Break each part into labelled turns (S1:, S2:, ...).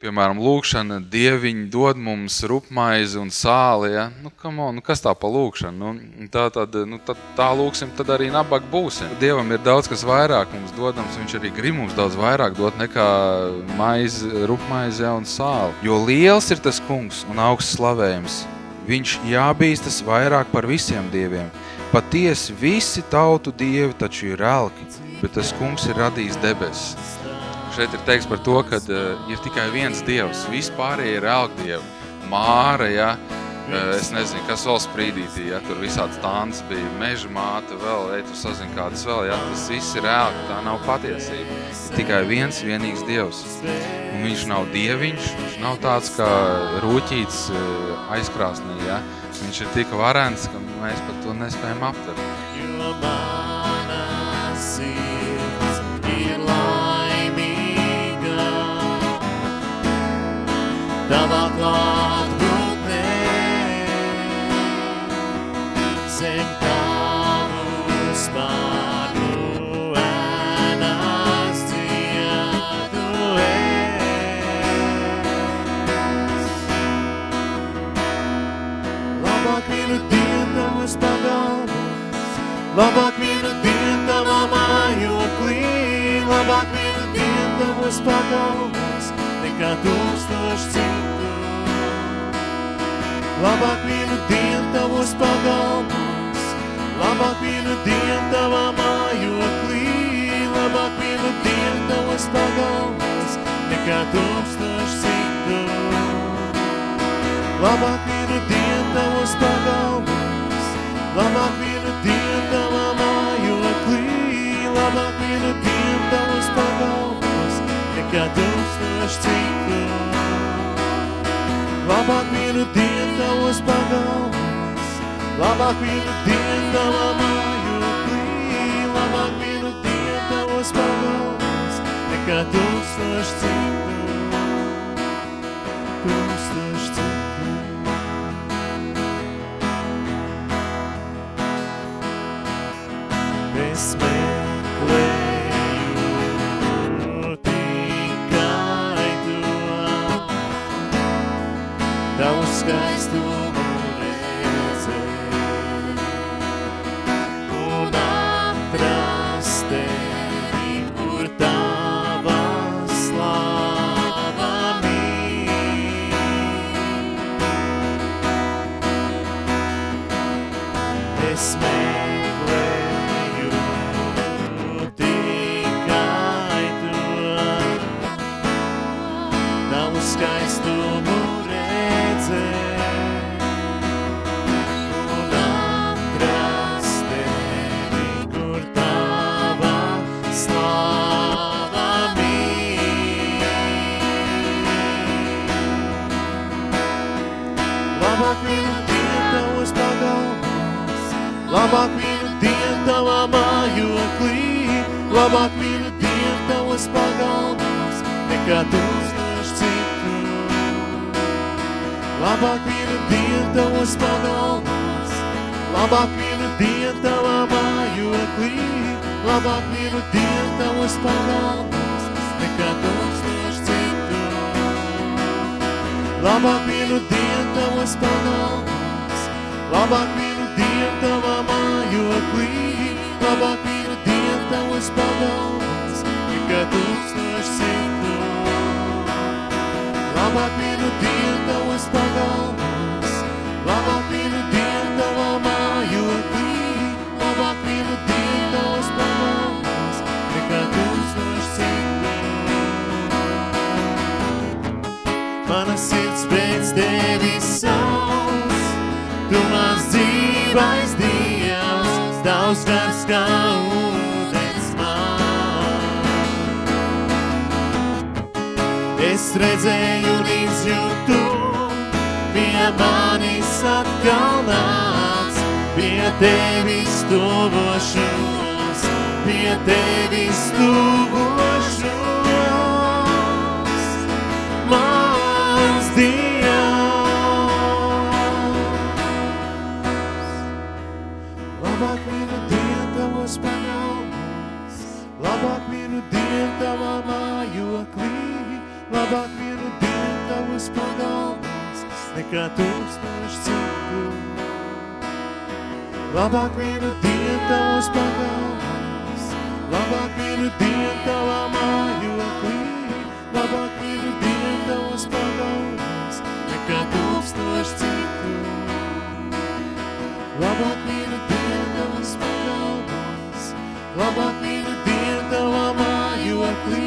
S1: piemēram, lūkšana, dieviņi dod mums rupmaizi un sāli, ja? nu, on, nu, kas tā pa lūkšana? Nu, tā, tad, nu, tad, tā lūksim, tad arī nabag būsim. Dievam ir daudz, kas vairāk mums dodams, viņš arī grib mums daudz vairāk dot nekā maizi, rupmaizi ja, un sāli. Jo liels ir tas kungs un augsts slavējums, viņš jābīstas vairāk par visiem dieviem. Patiesi visi tautu dievi taču ir elki, bet tas kungs ir radījis debesis šeit ir teiks par to, ka uh, ir tikai viens dievs, vispārējie ir elgdievi. Māra, ja, uh, es nezinu, kas vēl sprīdītī, ja, tur visāds tāns bija, meža māte vēl, ej, tu sazini kādas vēl, ja, tas viss ir elgi, tā nav patiesība. Ir tikai viens vienīgs dievs. Un viņš nav dieviņš, viņš nav tāds kā rūķīts uh, aizkrāsnī, ja. Viņš ir tik varens, ka mēs pat to nespējam aptvert. Jo mana Labāk vienu dienu tavas pagalbos, labāk vienu dienu tavā mājoklī, labāk vienu dienu tavas pagalbos, nekā tūkstoši citu. Labāk vienu dienu tavos pagalmos, labāk vienu dienu tavā mājoklī, labāk vienu dienu tavos pagalmos, nekā tūkstoši citu, labāk vienu dienu tavā mājoklī, labāk vienu dienu tavos pagalmos, nekā tūkstoši citu. Labāk vienu dienu tavos pagalmos, labāk vienu dienu tavā mājoklī, labāk vienu dienu tavos pagalmos, nekā tūkstoši citu. Labāk vienu dienu tavos pagalmos, labāk vienu dienu tavā mājoklī, labāk vienu dienu tavos pagalmos, nekā tūkstoši citu. Labāk vienu dienu tavos pagalmos, labāk vienu dienu tavā mājoklī, labāk vienu dienu tavos pagalmos, nekā tūkstoši citu. Mana sirds pēc tevis sauc, gars kā ūdens man. Es redzēju un izjūtu, pie manis atkal nāc, pie tevis tuvošos, pie tevis tuvošos. Mans Dievs. Labāk vienu tavos pagalmos, labāk vienu dienu tavā mājoklī, labāk vienu dienu tavus pagalbos, nekā tūkstoši citu. Labāk vienu dienu tavus pagalbos, labāk vienu dienu tavā mājoklī, labāk vienu dienu tavus pagalbos, nekā tūkstoši citu. Labāk labāk vienu dienu tavā mājoklī,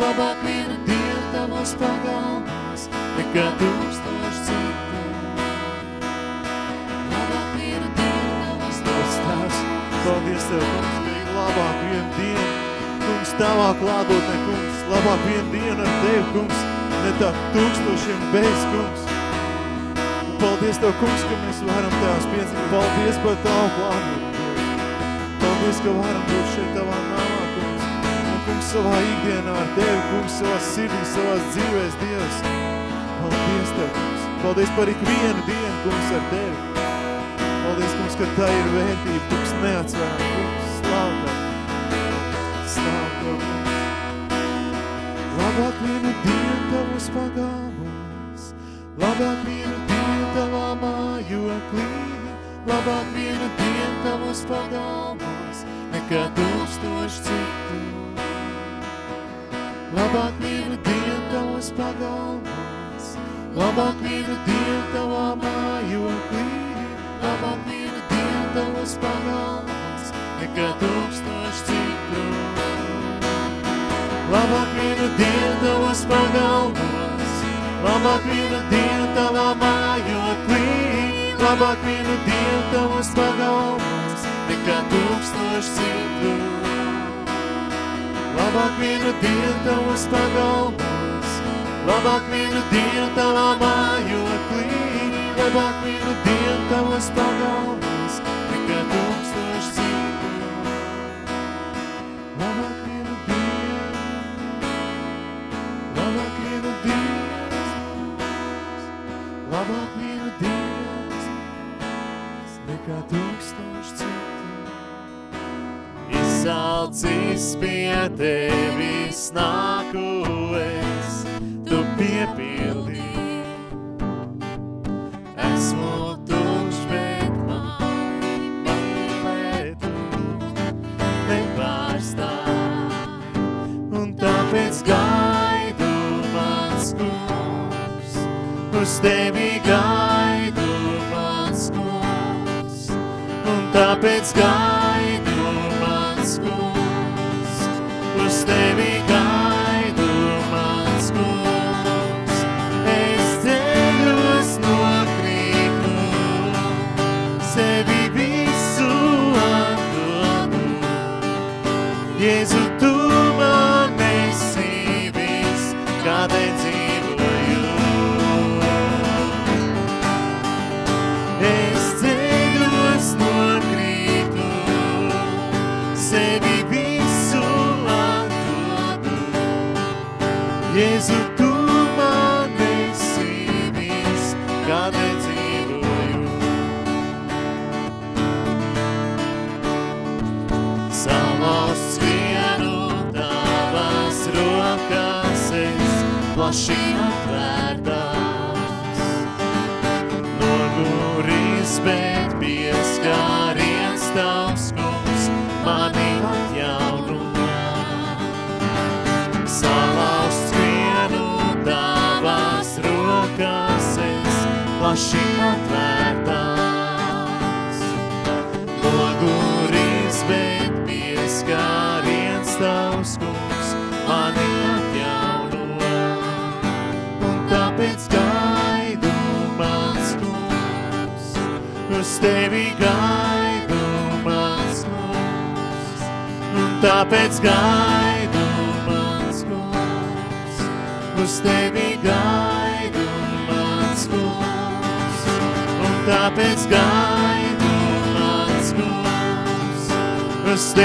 S1: labāk vienu dienu tavos pagalbos, nekā tūkstoši citu. Labāk vienu dienu tavos Tavs paldies Tev, kungs, ir labāk vienu dienu, kungs, Tavā klātotnē, kungs, labāk vienu dienu ar Tevi, kungs, ne tā tūkstošiem bez, kungs. Un paldies Tev, kungs, ka mēs varam Tevs piedzīvot. Paldies par Tavu klātotni, Paldies, ka varam būt šeit Tavā namā, kungs. Un, kungs, savā ikdienā ar Tevi, kungs, savā sirdī, savās dzīvēs, Dievs. Paldies Tev, kungs. Paldies par ikvienu dienu, kungs, ar Tevi. Paldies, kungs, ka tā ir vērtība, kungs, neatsvērām, kungs, slāv Tev. Slāv Tev, kungs. Labāk vienu dienu tavos pagalbos, labāk vienu dienu tavā mājoklī, labāk vienu dienu tavos pagalbos, nekā tūkstoši citu. Labāk vienu dienu tavos pagalbos, labāk vienu dienu tavā mājoklī, labāk vienu dienu tavos pagalbos, nekā tūkstoši citu. Labāk vienu dienu tavos pagalbos, labāk vienu dienu tavā mājoklī, labāk vienu dienu tavos pagalbos, nekā tūkstoši citu. Labāk vienu dienu tavos pagalbos, labāk vienu dienu tavā mājoklī, labāk vienu dienu tavos pagalbos, Izsalcis pie tevis nāku es, tu piepildi. Esmu tukšs, bet mani mīlēt nepārstāj. Un tāpēc gaidu mans kungs, uz tevi gaidu mans kungs. Un tāpēc gaidu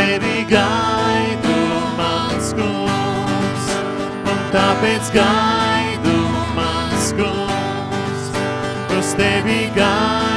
S1: tevi gaidu mans kungs. Un tāpēc gaidu mans kungs, uz tevi gaidu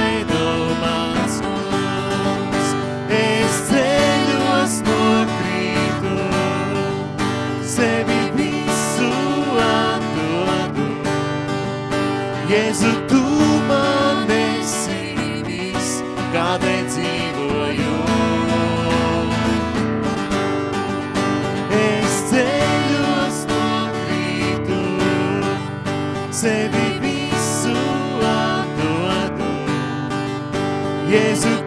S1: Jēzu,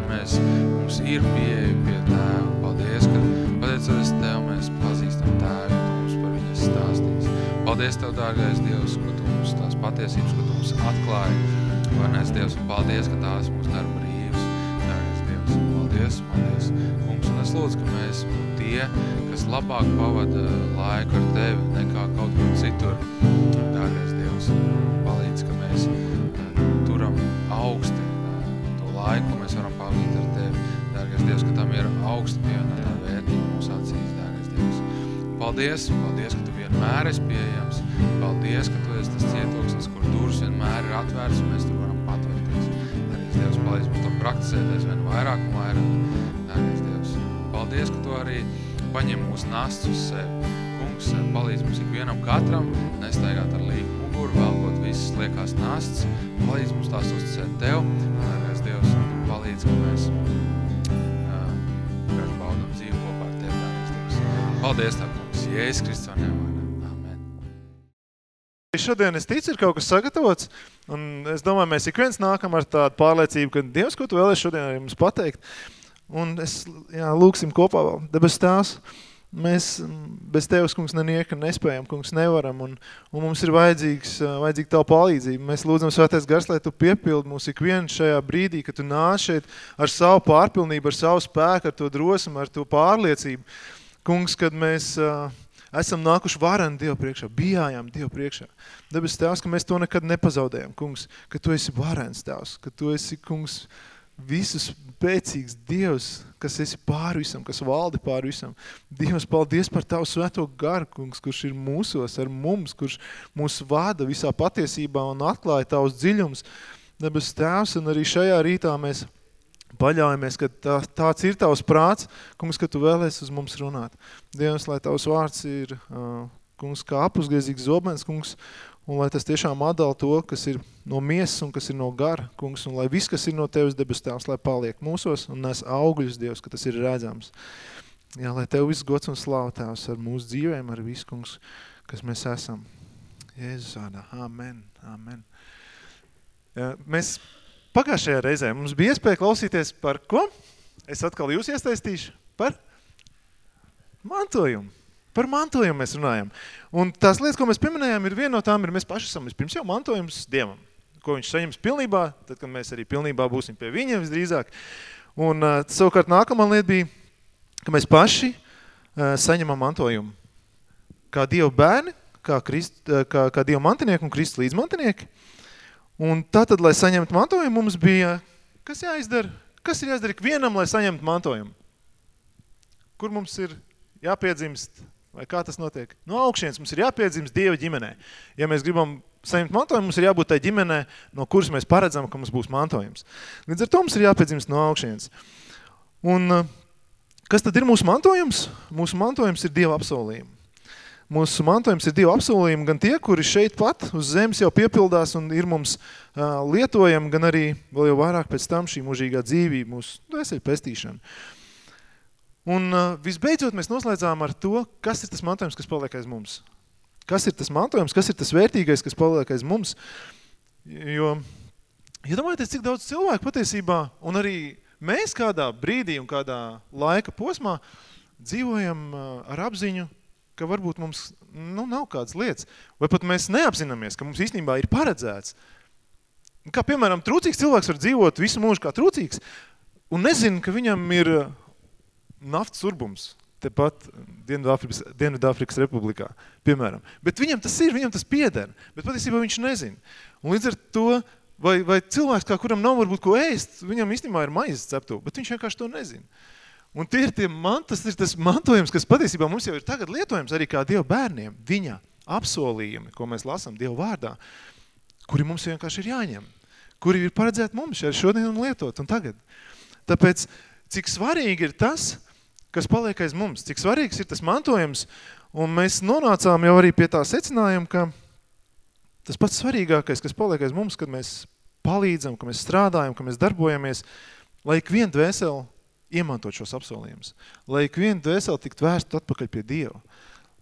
S2: dēļ mēs, mums ir pieeja pie Tēva. Paldies, ka pateicoties Tev, mēs pazīstam Tēvu, Tu mums par viņas stāstīs. Paldies Tev, dārgais Dievs, ko Tu mums tās patiesības, ko Tu mums atklāji. Varnēs Dievs, un paldies, ka tās mūs dara brīvs. Dārgais Dievs, paldies, paldies. Kungs, un es lūdzu, ka mēs būtu tie, kas labāk pavada laiku ar Tevi nekā kaut kur citur. Dārgais Dievs, palīdz, ka mēs eh, turam augsti eh, to laiku, Dārgais Dievs, ka tam ir augsti pievienotā vērtība mūsu acīs, dārgais Dievs. Paldies, paldies, ka Tu vienmēr esi pieejams. Paldies, ka Tu esi tas cietoksnis, kur durvis vienmēr ir atvērts un mēs tur varam patvērties. Dārgais Dievs, palīdz mums to praktizēt aizvien vairāk un vairāk. Dārgais Dievs, paldies, ka Tu arī paņem mūsu nastas uz sevi. Kungs, palīdz mums ikvienam katram nestaigāt ar līgu muguru, velkot visas liekās nastas. Palīdz mums tās uzticēt Tev. Dārgais Dievs, palīdz, ka mēs Paldies Tev, kungs, Jēzus Kristus un. Amen.
S1: Šodien es ticu, ir kaut kas sagatavots, un es domāju, mēs ik viens nākam ar tādu pārliecību, ka Dievs, ko tu vēlies šodien arī mums pateikt, un es, jā, lūksim kopā vēl, debes tās, mēs bez Tevis, kungs, nenieka nespējam, kungs, nevaram, un, un mums ir vajadzīgs, vajadzīga Tavu palīdzību. Mēs lūdzam svētais gars, lai Tu piepildi mūs ik vienu šajā brīdī, ka Tu nāc šeit ar savu pārpilnību, ar savu spēku, ar to drosmu, ar to pārliecību. Kungs, kad mēs uh, esam nākuši vareni Dievu priekšā, bijājām Dievu priekšā. Debes Tēvs, ka mēs to nekad nepazaudējam, kungs, ka Tu esi varens Tēvs, ka Tu esi, kungs, visus spēcīgs Dievs, kas esi pāri visam, kas valdi pāri visam. Dievs, paldies par Tavu svēto garu, kungs, kurš ir mūsos, ar mums, kurš mūs vada visā patiesībā un atklāja Tavus dziļums. Debes Tēvs, un arī šajā rītā mēs paļaujamies, ka tā, tāds ir Tavs prāts, kungs, ka Tu vēlies uz mums runāt. Dievs, lai Tavs vārds ir uh, kungs, kā apusgriezīgs zobens, kungs, un lai tas tiešām atdala to, kas ir no miesas un kas ir no gara, kungs, un lai viss, kas ir no Tevis debes tēvs, lai paliek mūsos un nes augļus, Dievs, ka tas ir redzams. Jā, lai Tev viss gods un slāv tēvs ar mūsu dzīvēm, ar visu, kungs, kas mēs esam. Jēzus vārdā. Amen. Amen. Jā, mēs pagājušajā reizē mums bija iespēja klausīties par ko? Es atkal jūs iesaistīšu. Par mantojumu. Par mantojumu mēs runājam. Un tās lietas, ko mēs pieminējām, ir viena no tām, ir mēs paši esam vispirms jau mantojums Dievam, ko viņš saņems pilnībā, tad, kad mēs arī pilnībā būsim pie viņiem visdrīzāk. Un uh, savukārt nākamā lieta bija, ka mēs paši uh, saņemam mantojumu. Kā Dieva bērni, kā, Krist, uh, kā, kā Dieva mantinieki un Kristus līdzmantinieki. Un tātad, lai saņemtu mantojumu, mums bija, kas jāizdara? Kas ir jāizdara ikvienam, lai saņemtu mantojumu? Kur mums ir jāpiedzimst Vai kā tas notiek? No augšienes mums ir jāpiedzimst Dieva ģimenē. Ja mēs gribam saņemt mantojumu, mums ir jābūt tai ģimenē, no kuras mēs paredzam, ka mums būs mantojums. Līdz ar to mums ir jāpiedzimst no augšienes. Un eh, kas tad ir mūsu mantojums? Mūsu mantojums ir Dieva apsolījumi. Mūsu mantojums ir Dieva apsolījumi, gan tie, kuri šeit pat uz zemes jau piepildās un ir mums uh, lietojami, gan arī vēl jau vairāk pēc tam šī mūžīgā dzīvība, mūsu dvēseli pestīšana. Un uh, visbeidzot mēs noslēdzām ar to, kas ir tas mantojums, kas paliek aiz mums. Kas ir tas mantojums, kas ir tas vērtīgais, kas paliek aiz mums. Jo, ja domājieties, cik daudz cilvēku patiesībā, un arī mēs kādā brīdī un kādā laika posmā dzīvojam ar apziņu, ka varbūt mums nu, nav kādas lietas, vai pat mēs neapzināmies, ka mums īstenībā ir paredzēts. Kā piemēram, trūcīgs cilvēks var dzīvot visu mūžu kā trūcīgs, un nezina, ka viņam ir naftas urbums tepat Dienvidāfrikas, Dienvidāfrikas republikā, piemēram. Bet viņam tas ir, viņam tas pieder, bet patiesībā viņš nezina. Un līdz ar to, vai, vai cilvēks, kā kuram nav varbūt ko ēst, viņam īstenībā ir maizes ceptu, bet viņš vienkārši to nezina. Un tie ir tie man, tas ir tas mantojums, kas patiesībā mums jau ir tagad lietojams arī kā Dieva bērniem, viņa apsolījumi, ko mēs lasām Dieva vārdā, kuri mums vienkārši ir jāņem, kuri ir paredzēti mums šodien un lietot un tagad. Tāpēc, cik svarīgi ir tas, kas paliek aiz mums, cik svarīgs ir tas mantojums, un mēs nonācām jau arī pie tā secinājuma, ka tas pats svarīgākais, kas paliek aiz mums, kad mēs palīdzam, ka mēs strādājam, ka mēs darbojamies, lai ik vien dvēseli iemantot šos apsolījumus, lai ik vien dvēseli tikt vērst atpakaļ pie Dieva,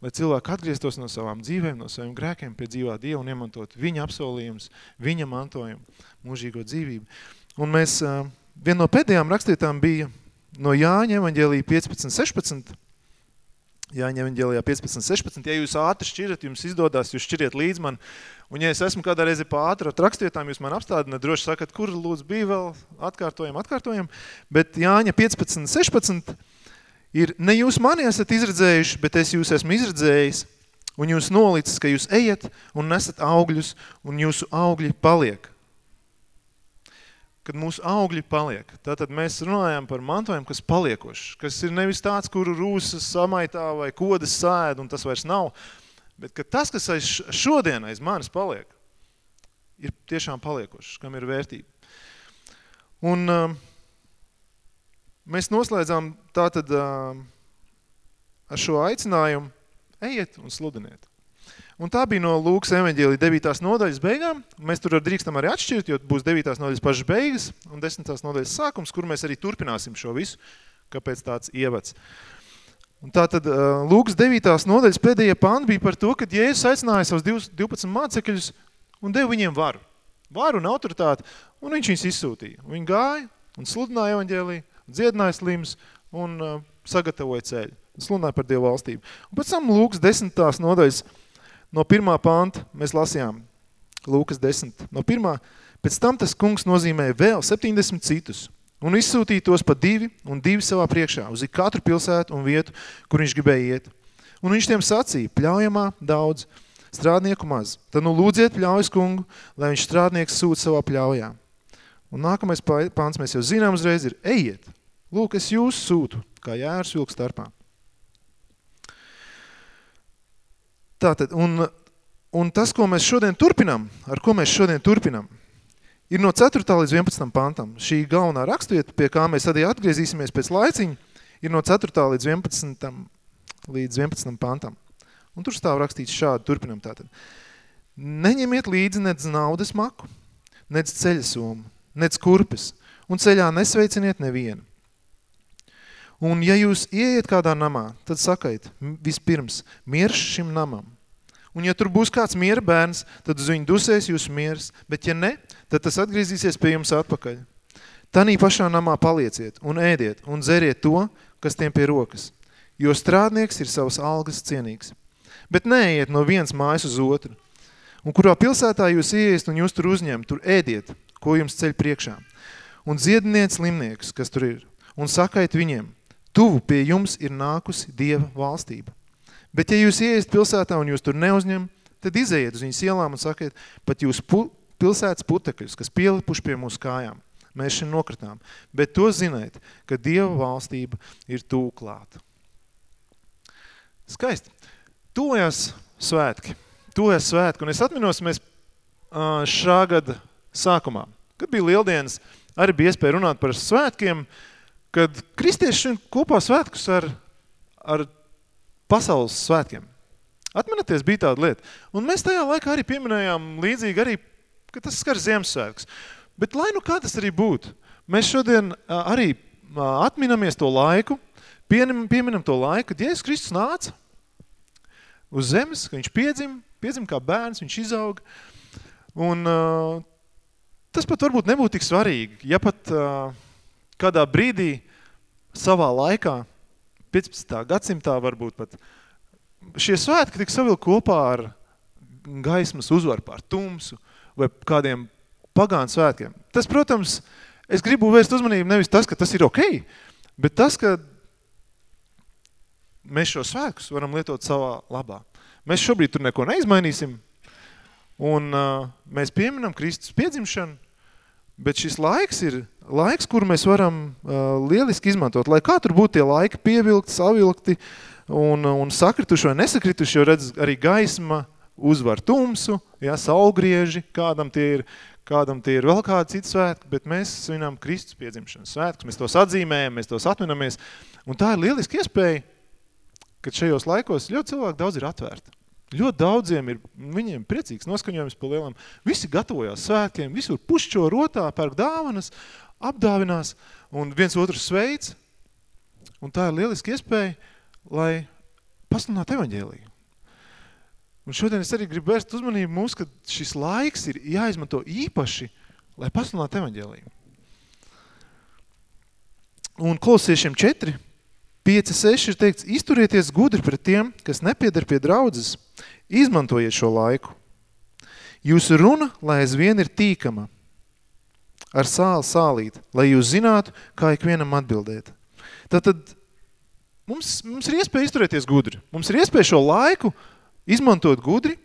S1: lai cilvēki atgrieztos no savām dzīvēm, no saviem grēkiem pie dzīvā Dieva un iemantot viņa apsolījumus, viņa mantojumu, mūžīgo dzīvību. Un mēs, viena no pēdējām rakstītām bija no Jāņa evaņģēlija 15, 16. Jāņa evaņģēlijā 15, 16. Ja jūs ātri šķirat, jums izdodās, jūs šķiriet līdz man. Un ja es esmu kādā reizi pa ātru rakstvietām, jūs man apstādināt, droši sakat, kur lūdzu bija vēl atkārtojam, atkārtojam. Bet Jāņa 15, 16 ir, ne jūs mani esat izredzējuši, bet es jūs esmu izredzējis. Un jūs nolicis, ka jūs ejat un nesat augļus, un jūsu augļi paliek kad mūsu augļi paliek. Tātad mēs runājam par mantojumu, kas paliekošs, kas ir nevis tāds, kuru rūsas samaitā vai kodas sēd, un tas vairs nav, bet ka tas, kas aiz šodien aiz manis paliek, ir tiešām paliekošs, kam ir vērtība. Un uh, mēs noslēdzām tātad uh, ar šo aicinājumu ejiet un sludiniet. Un tā bija no Lūkas evaņģēlija 9. nodaļas beigām. Mēs tur drīkstam arī atšķirt, jo būs 9. nodaļas pašas beigas un 10. nodaļas sākums, kur mēs arī turpināsim šo visu, kāpēc tāds ievads. Un tā tad Lūkas 9. nodaļas pēdējie panti bija par to, kad Jēzus aicināja savus 12 mācekļus un deva viņiem varu. Varu un autoritāti, un viņš viņus izsūtīja. Viņi gāja un sludināja evaņģēliju, dziedināja slims un uh, sagatavoja ceļu. Sludināja par Dievu valstību. Un pēc tam Lūkas 10. nodaļas No pirmā panta mēs lasījām Lūkas 10. No pirmā, pēc tam tas kungs nozīmēja vēl 70 citus un izsūtīja tos pa divi un divi savā priekšā uz katru pilsētu un vietu, kur viņš gribēja iet. Un viņš tiem sacīja, pļaujamā daudz, strādnieku maz. Tad nu lūdziet pļaujas kungu, lai viņš strādnieks sūt savā pļaujā. Un nākamais pāns mēs jau zinām uzreiz ir, ejiet, lūk, es jūs sūtu, kā jērs vilku starpā. Tātad, un, un tas, ko mēs šodien turpinām, ar ko mēs šodien turpinām, ir no 4. līdz 11. pantam. Šī galvenā rakstvieta, pie kā mēs arī atgriezīsimies pēc laiciņa, ir no 4. līdz 11. līdz 11. pantam. Un tur stāv rakstīts šādi, turpinam tātad. Neņemiet līdzi nec naudas maku, nec ceļasomu, nec kurpes, un ceļā nesveiciniet nevienu. Un ja jūs ieiet kādā namā, tad sakait vispirms mierš šim namam. Un ja tur būs kāds miera bērns, tad uz viņu dusēs jūs miers, bet ja ne, tad tas atgriezīsies pie jums atpakaļ. Tanī pašā namā palieciet un ēdiet un dzeriet to, kas tiem pie rokas, jo strādnieks ir savas algas cienīgs. Bet neejiet no viens mājas uz otru. Un kurā pilsētā jūs ieiest un jūs tur uzņem, tur ēdiet, ko jums ceļ priekšā. Un dziediniet slimniekus, kas tur ir, un sakait viņiem, tuvu pie jums ir nākusi Dieva valstība. Bet ja jūs ieiest pilsētā un jūs tur neuzņem, tad izējiet uz viņas ielām un sakiet, pat jūs pu pilsētas putekļus, kas pielipuši pie mūsu kājām. Mēs šim nokritām. Bet to ziniet, ka Dieva valstība ir tūklāta. Skaisti. Tuvojās svētki. Tuvojās svētki. Un es atminos, mēs šā gada sākumā, kad bija lieldienas, arī bija iespēja runāt par svētkiem, kad kristieši kopā svētkus ar, ar pasaules svētkiem. Atminaties, bija tāda lieta. Un mēs tajā laikā arī pieminējām līdzīgi arī, ka tas skar Ziemassvētkus. Bet lai nu kā tas arī būtu, mēs šodien arī atminamies to laiku, pieminam to laiku, kad Jēzus Kristus nāca uz zemes, ka viņš piedzim, piedzim kā bērns, viņš izauga. Un uh, tas pat varbūt nebūtu tik svarīgi, ja pat uh, kādā brīdī savā laikā, 15. gadsimtā varbūt pat, šie svētki tik savilk kopā ar gaismas uzvaru pār tumsu vai kādiem pagānu svētkiem. Tas, protams, es gribu vērst uzmanību nevis tas, ka tas ir ok, bet tas, ka mēs šo svētkus varam lietot savā labā. Mēs šobrīd tur neko neizmainīsim, un uh, mēs pieminam Kristus piedzimšanu, bet šis laiks ir laiks, kur mēs varam uh, lieliski izmantot. Lai kā tur būtu tie laiki pievilkti, savilkti un, un sakrituši vai nesakrituši, jo redz arī gaisma uzvar tumsu, ja, saulgrieži, kādam tie ir, kādam tie ir vēl kādi citi svētki, bet mēs svinām Kristus piedzimšanas svētkus, mēs tos atzīmējam, mēs tos atminamies, un tā ir lieliski iespēja kad šajos laikos ļoti cilvēki daudz ir atvērti. Ļoti daudziem ir, viņiem priecīgs noskaņojums pa lielam. Visi gatavojās svētkiem, visur pušķo rotā, pērk dāvanas, apdāvinās un viens otru sveic. Un tā ir lieliski iespēja, lai pasludinātu evaņģēliju. Un šodien es arī gribu vērst uzmanību mūs, ka šis laiks ir jāizmanto īpaši, lai pasludinātu evaņģēliju. Un kolosiešiem 4, 5, 6 ir teikts, izturieties gudri pret tiem, kas nepiedar pie draudzes, izmantojiet šo laiku. Jūsu runa, lai aizvien ir tīkama, ar sāli sālīt, lai jūs zinātu, kā ikvienam atbildēt. Tātad mums, mums ir iespēja izturēties gudri. Mums ir iespēja šo laiku izmantot gudri,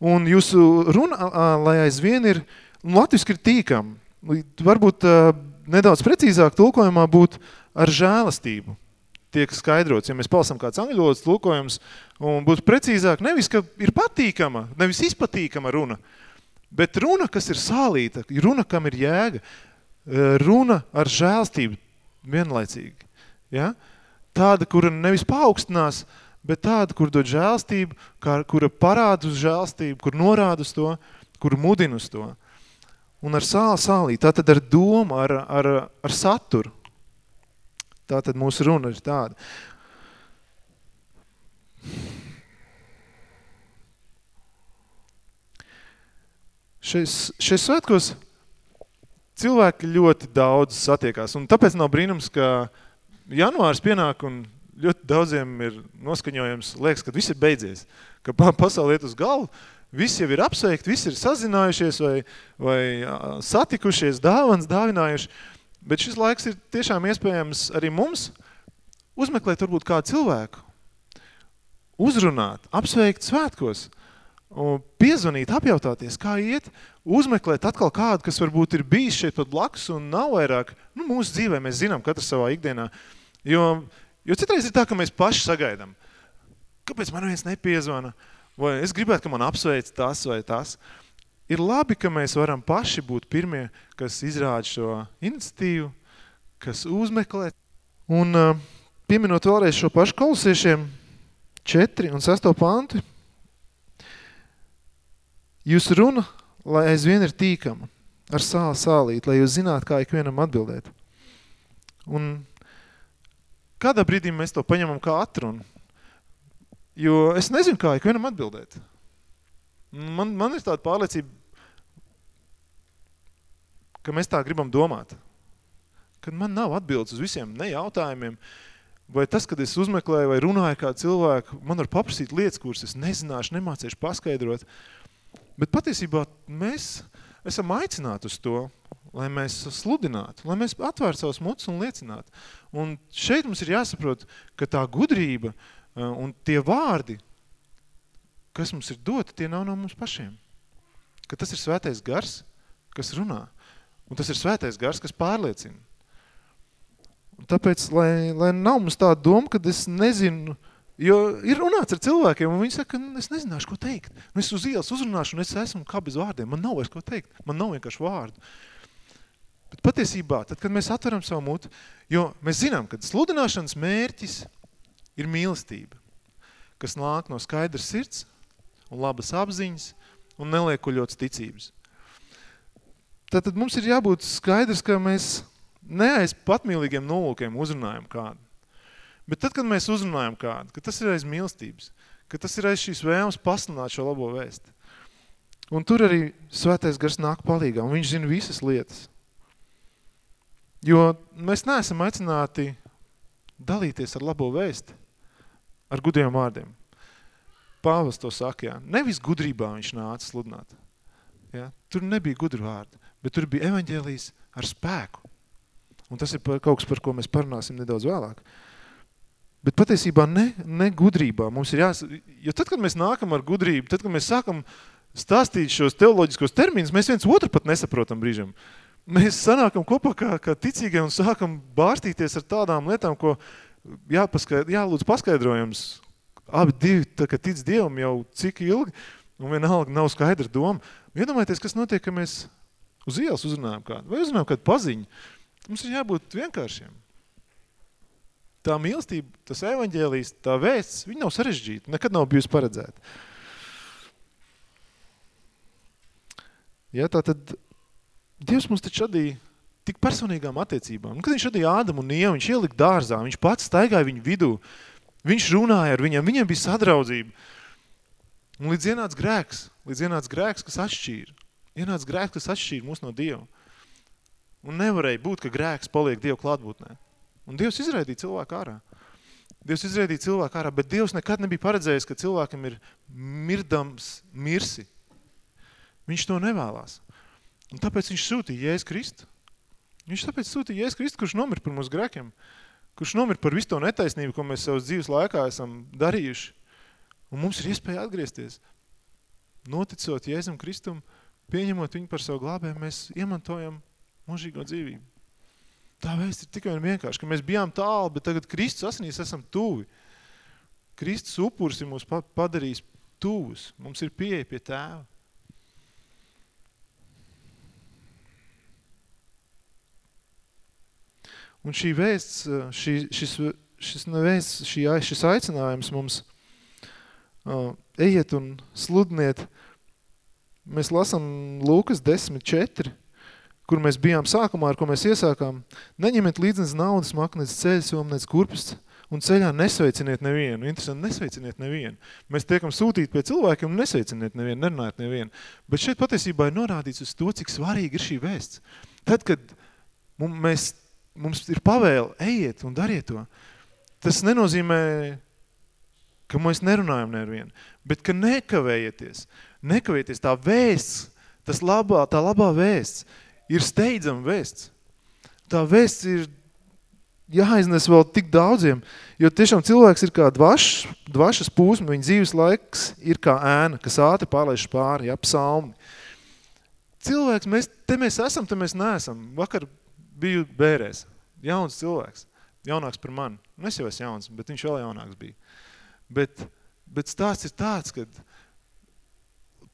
S1: un jūsu runa, lai aizvien ir, latviski ir tīkam. Varbūt nedaudz precīzāk tulkojumā būtu ar žēlastību tiek skaidrots. Ja mēs palasam kāds angļulotas tulkojums un būtu precīzāk, nevis, ka ir patīkama, nevis izpatīkama runa, bet runa, kas ir sālīta, runa, kam ir jēga, e, runa ar žēlstību vienlaicīgi. Ja? Tāda, kura nevis paaugstinās, bet tāda, kur dod žēlstību, kura parāda uz žēlstību, kur norāda uz to, kur mudina uz to. Un ar sāli sālī, tātad ar domu, ar, ar, ar saturu. Tātad mūsu runa ir tāda. Šais, šais svētkos cilvēki ļoti daudz satiekās, un tāpēc nav brīnums, ka janvārs pienāk un ļoti daudziem ir noskaņojums, liekas, ka viss ir beidzies, ka pasauli iet uz galvu, visi jau ir apsveikti, visi ir sazinājušies vai, vai satikušies, dāvans dāvinājuši, Bet šis laiks ir tiešām iespējams arī mums uzmeklēt varbūt kādu cilvēku, uzrunāt, apsveikt svētkos, piezvanīt, apjautāties, kā iet, uzmeklēt atkal kādu, kas varbūt ir bijis šeit pat blakus un nav vairāk, nu, mūsu dzīvē mēs zinām katrs savā ikdienā, jo, jo citreiz ir tā, ka mēs paši sagaidām, kāpēc man viens nepiezvana, vai es gribētu, ka man apsveic tas vai tas, ir labi, ka mēs varam paši būt pirmie, kas izrāda šo iniciatīvu, kas uzmeklē. Un pieminot vēlreiz šo pašu kolosiešiem 4 un 6 pantu. Jūs runa, lai aizvien ir tīkama ar sāli sālīt, lai jūs zinātu, kā ikvienam atbildēt. Un kādā brīdī mēs to paņemam kā atrunu? Jo es nezinu, kā ikvienam atbildēt. Man, man ir tāda pārliecība, ka mēs tā gribam domāt. Kad man nav atbildes uz visiem ne jautājumiem, vai tas, kad es uzmeklēju vai runāju kā cilvēku, man var paprasīt lietas, kuras es nezināšu, nemācīšu paskaidrot. Bet patiesībā mēs esam aicināti uz to, lai mēs sludinātu, lai mēs atvērtu savus mutus un liecinātu. Un šeit mums ir jāsaprot, ka tā gudrība uh, un tie vārdi, kas mums ir doti, tie nav no mums pašiem. Ka tas ir svētais gars, kas runā. Un tas ir svētais gars, kas pārliecina. Un tāpēc, lai, lai nav mums tāda doma, kad es nezinu, jo ir runāts ar cilvēkiem, un viņi saka, es nezināšu, ko teikt. Nu, es uz ielas uzrunāšu, un es esmu kā bez vārdiem. Man nav vairs ko teikt. Man nav vienkārši vārdu. Bet patiesībā, tad, kad mēs atveram savu mutu, jo mēs zinām, ka sludināšanas mērķis ir mīlestība, kas nāk no skaidras sirds un labas apziņas un neliekuļots ticības. Tātad mums ir jābūt skaidrs, ka mēs neaiz patmīlīgiem nolūkiem uzrunājam kādu. Bet tad, kad mēs uzrunājam kādu, ka tas ir aiz mīlestības, ka tas ir aiz šīs vēlmes pasludināt šo labo vēstu. Un tur arī svētais gars nāk palīgā, un viņš zina visas lietas. Jo mēs neesam aicināti dalīties ar labo vēsti, ar gudiem vārdiem. Pāvils to saka, jā. Nevis gudrībā viņš nāca sludināt. Ja? Tur nebija gudru vārdi, bet tur bija evaņģēlijas ar spēku. Un tas ir kaut kas, par ko mēs parunāsim nedaudz vēlāk. Bet patiesībā ne, ne gudrībā. Mums ir jās... Jo tad, kad mēs nākam ar gudrību, tad, kad mēs sākam stāstīt šos teoloģiskos terminus, mēs viens otru pat nesaprotam brīžam. Mēs sanākam kopā kā, kā ticīgie un sākam bārstīties ar tādām lietām, ko jāpaskaid, jālūdz paskaidrojums. Abi divi, tā kā tic Dievam jau cik ilgi, un vienalga nav skaidra doma. Iedomājieties, kas notiek, ka mēs uz ielas uzrunājam kādu, vai uzrunājam kādu paziņu. Mums ir jābūt vienkāršiem. Tā mīlestība, tas evaņģēlijs, tā vēsts, viņa nav sarežģīta, nekad nav bijusi paredzēta. Ja, tā tad Dievs mums taču radīja tik personīgām attiecībām. Kad viņš radīja Ādamu un Ievu, viņš ielika dārzā, viņš pats staigāja viņu vidū, viņš runāja ar viņiem, viņiem bija sadraudzība. Un līdz ienāca grēks, līdz ienāca grēks, kas atšķīra. Ienāca grēks, kas atšķīra mūs no Dieva. Un nevarēja būt, ka grēks paliek Dieva klātbūtnē. Un Dievs izraidīja cilvēku ārā. Dievs izraidīja cilvēku ārā, bet Dievs nekad nebija paredzējis, ka cilvēkam ir mirdams mirsi. Viņš to nevēlās. Un tāpēc viņš sūtīja Jēzus Kristu. Viņš tāpēc sūtīja Jēzus Kristu, kurš nomir par mūsu grēkiem, kurš nomir par visu to netaisnību, ko mēs savas dzīves laikā esam darījuši. Un mums ir iespēja atgriezties. Noticot Jēzum Kristum, pieņemot viņu par savu glābēju, mēs iemantojam mūžīgo dzīvību. Tā vēsts ir tikai un vienkārši, ka mēs bijām tālu, bet tagad Kristus asinīs esam tuvi. Kristus upurs ir mūs padarījis tuvus. Mums ir pieeja pie tēva. Un šī vēsts, šī, šis, šis, vēsts, šī, šis aicinājums mums uh, ejiet un sludiniet. Mēs lasam Lūkas 10.4 kur mēs bijām sākumā, ar ko mēs iesākām, neņemiet līdzenes naudas maknec ceļas, nec kurpes, un ceļā nesveiciniet nevienu. Interesanti, nesveiciniet nevienu. Mēs tiekam sūtīt pie cilvēkiem un nesveiciniet nevienu, nerunājot nevienu. Bet šeit patiesībā ir norādīts uz to, cik svarīgi ir šī vēsts. Tad, kad mēs, mums ir pavēle, ejiet un dariet to, tas nenozīmē, ka mēs nerunājam nevienu, bet ka nekavējieties. Nekavējieties tā vēsts, tas labā, tā labā vēsts ir steidzama vēsts. Tā vēsts ir jāiznes vēl tik daudziem, jo tiešām cilvēks ir kā dvašs, dvašas pūsma, viņa dzīves laiks ir kā ēna, kas ātri pārlaiž pāri, ja, psalmi. Cilvēks, mēs, te mēs esam, te mēs neesam. Vakar biju bērēs, jauns cilvēks, jaunāks par mani. Nu, es jau esmu jauns, bet viņš vēl jaunāks bija. Bet, bet stāsts ir tāds, ka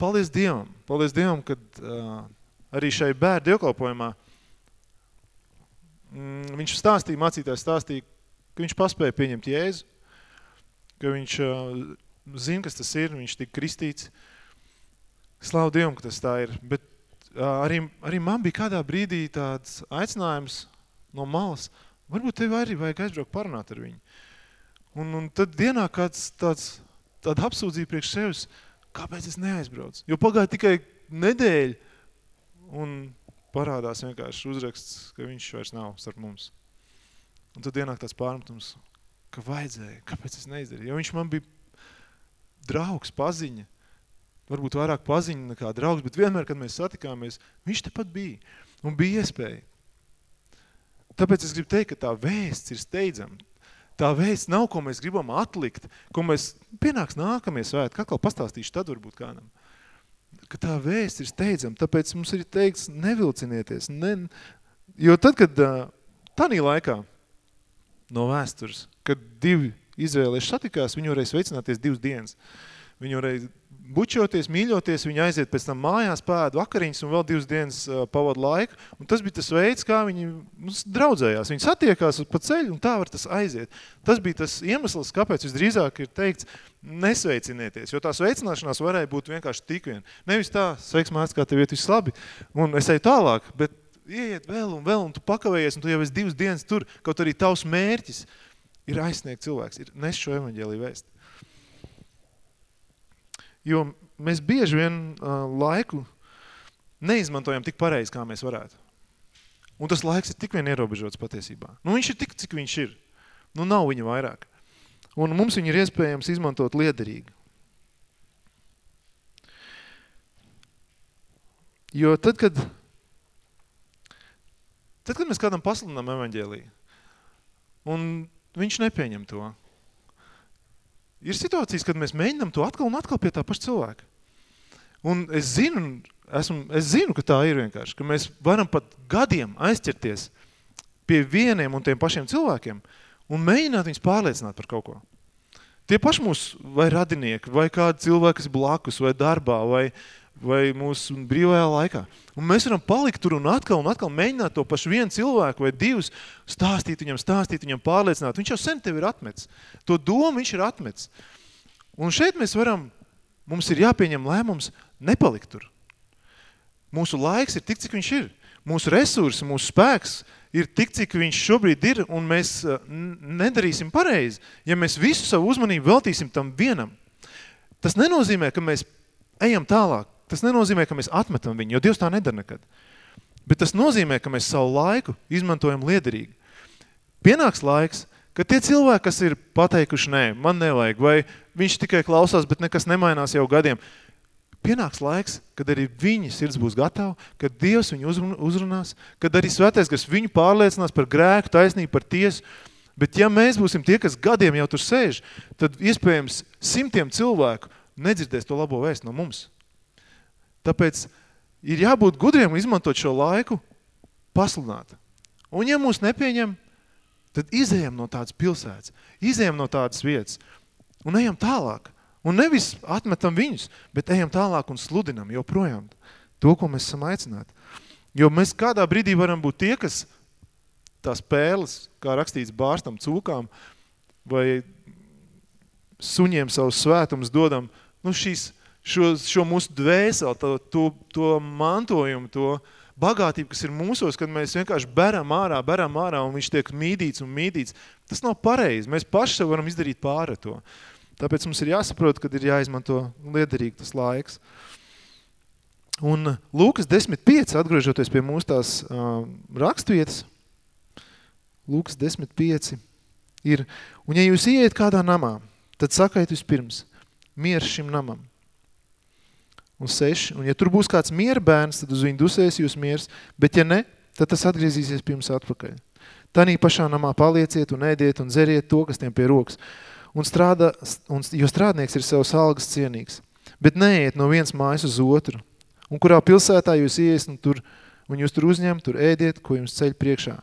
S1: paldies Dievam, paldies Dievam, kad uh, arī šai bērnu dievkalpojumā, mm, viņš stāstīja, mācītājs stāstīja, ka viņš paspēja pieņemt Jēzu, ka viņš uh, zina, kas tas ir, viņš tika kristīts. Slavu Dievam, ka tas tā ir. Bet uh, arī, arī man bija kādā brīdī tāds aicinājums no malas. Varbūt tev arī vajag aizbraukt parunāt ar viņu. Un, un tad dienā kāds tāds, tāda apsūdzība priekš sevis, kāpēc es neaizbraucu? Jo pagāja tikai nedēļa un parādās vienkārši uzraksts, ka viņš vairs nav starp mums. Un tad ienāk tāds pārmetums, ka vajadzēja, kāpēc es neizdarīju? Jo viņš man bija draugs, paziņa, varbūt vairāk paziņa nekā draugs, bet vienmēr, kad mēs satikāmies, viņš tepat bija un bija iespēja. Tāpēc es gribu teikt, ka tā vēsts ir steidzama. Tā vēsts nav, ko mēs gribam atlikt, ko mēs pienāks nākamie svētki, atkal pastāstīšu tad varbūt kādam. Ka tā vēsts ir steidzama, tāpēc mums ir teikts nevilcinieties. Ne, jo tad, kad tanī laikā no vēstures, kad divi izvēlieši satikās, viņi varēja sveicināties divas dienas. Viņi varēja bučoties, mīļoties, viņi aiziet pēc tam mājās, pēd vakariņas un vēl divas dienas pavada laiku. Un tas bija tas veids, kā viņi nu, draudzējās. Viņi satiekās pa ceļu un tā var tas aiziet. Tas bija tas iemesls, kāpēc visdrīzāk ir teikts nesveicinieties, jo tā sveicināšanās varēja būt vienkārši tik vien. Nevis tā, sveiks māc, kā tev iet viss labi, un es eju tālāk, bet ieiet vēl un vēl, un tu pakavējies, un tu jau esi divas dienas tur, kaut arī tavs mērķis – ir aizsniegt cilvēks, ir nes šo evaņģēliju vēst. Jo mēs bieži vien uh, laiku neizmantojam tik pareizi, kā mēs varētu. Un tas laiks ir tik vien ierobežots patiesībā. Nu, viņš ir tik, cik viņš ir. Nu, nav viņa vairāk. Un mums viņu ir iespējams izmantot liederīgi. Jo tad, kad, tad, kad mēs kādam pasludinām evaņģēliju, un viņš nepieņem to. Ir situācijas, kad mēs mēģinām to atkal un atkal pie tā paša cilvēka. Un es zinu, esmu, es zinu, ka tā ir vienkārši, ka mēs varam pat gadiem aizķerties pie vieniem un tiem pašiem cilvēkiem un mēģināt viņus pārliecināt par kaut ko. Tie paši mūsu vai radinieki, vai kādi cilvēki, kas blakus, vai darbā, vai, vai mūsu brīvajā laikā. Un mēs varam palikt tur un atkal un atkal mēģināt to pašu vienu cilvēku vai divus stāstīt viņam, stāstīt viņam, pārliecināt. Viņš jau sen tevi ir atmets. To domu viņš ir atmets. Un šeit mēs varam, mums ir jāpieņem lēmums nepalikt tur. Mūsu laiks ir tik, cik viņš ir. Mūsu resursi, mūsu spēks ir tik, cik viņš šobrīd ir, un mēs eh, nedarīsim pareizi, ja mēs visu savu uzmanību veltīsim tam vienam. Tas nenozīmē, ka mēs ejam tālāk. Tas nenozīmē, ka mēs atmetam viņu, jo Dievs tā nedara nekad. Bet tas nozīmē, ka mēs savu laiku izmantojam liederīgi. Pienāks laiks, ka tie cilvēki, kas ir pateikuši, nē, man nevajag, vai viņš tikai klausās, bet nekas nemainās jau gadiem, pienāks laiks, kad arī viņa sirds būs gatava, kad Dievs viņu uzrunās, kad arī svētais, kas viņu pārliecinās par grēku, taisnību, par tiesu, bet ja mēs būsim tie, kas gadiem jau tur sēž, tad iespējams simtiem cilvēku nedzirdēs to labo vēstu no mums. Tāpēc ir jābūt gudriem izmantot šo laiku pasludināt. Un ja mūs nepieņem, tad izējam no tādas pilsētas, izējam no tādas vietas un ejam tālāk. Un nevis atmetam viņus, bet ejam tālāk un sludinam joprojām to, ko mēs esam aicināti. Jo mēs kādā brīdī varam būt tie, kas tās pēles, kā rakstīts bārstam cūkām, vai suņiem savus svētums dodam, nu šīs šo, šo mūsu dvēseli, to, to, to mantojumu, to bagātību, kas ir mūsos, kad mēs vienkārši beram ārā, beram ārā un viņš tiek mīdīts un mīdīts. Tas nav pareizi. Mēs paši sev varam izdarīt pāri to. Tāpēc mums ir jāsaprot, kad ir jāizmanto liederīgi tas laiks. Un Lūkas 10.5, atgriežoties pie mūsu tās uh, rakstvietas, Lūkas 10.5 ir, un ja jūs ieiet kādā namā, tad sakait vispirms, miers šim namam un seši. Un ja tur būs kāds miera bērns, tad uz viņu dusēs jūs miers, bet ja ne, tad tas atgriezīsies pie jums atpakaļ. Tanī pašā namā palieciet un ēdiet un dzeriet to, kas tiem pie rokas. Un strādā, un, jo strādnieks ir savs algas cienīgs. Bet neiet no viens mājas uz otru. Un kurā pilsētā jūs ies un, tur, un jūs tur uzņem, tur ēdiet, ko jums ceļ priekšā.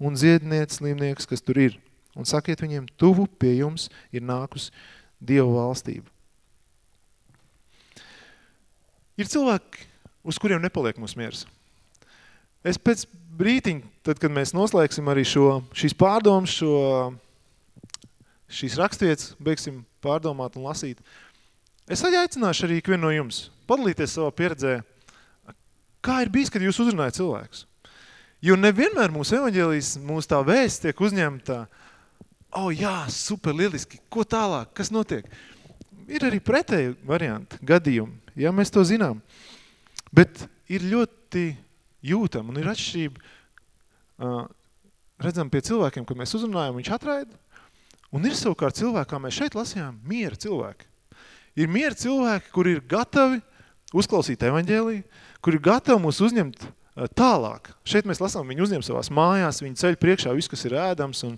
S1: Un ziedniet slimnieks, kas tur ir. Un sakiet viņiem, tuvu pie jums ir nākus Dieva valstība. Ir cilvēki, uz kuriem nepaliek mūsu miers. Es pēc brītiņa, tad, kad mēs noslēgsim arī šo, šīs pārdomas, šo šīs rakstvietas, beigsim pārdomāt un lasīt. Es aicināšu arī ikvienu no jums padalīties savā pieredzē, kā ir bijis, kad jūs uzrunājat cilvēkus. Jo nevienmēr mūsu evaņģēlijas, mūsu tā vēsts tiek uzņemta, oh jā, super lieliski, ko tālāk, kas notiek? Ir arī pretēji varianti, gadījumi, ja mēs to zinām. Bet ir ļoti jūtam un ir atšķirība, uh, redzam pie cilvēkiem, kad mēs uzrunājam, viņš atraida, un ir savukārt cilvēki, kā mēs šeit lasījām, miera cilvēki. Ir miera cilvēki, kuri ir gatavi uzklausīt evaņģēliju, kuri ir gatavi mūs uzņemt tālāk. Šeit mēs lasām, viņi uzņem savās mājās, viņi ceļ priekšā visu, kas ir ēdams, un,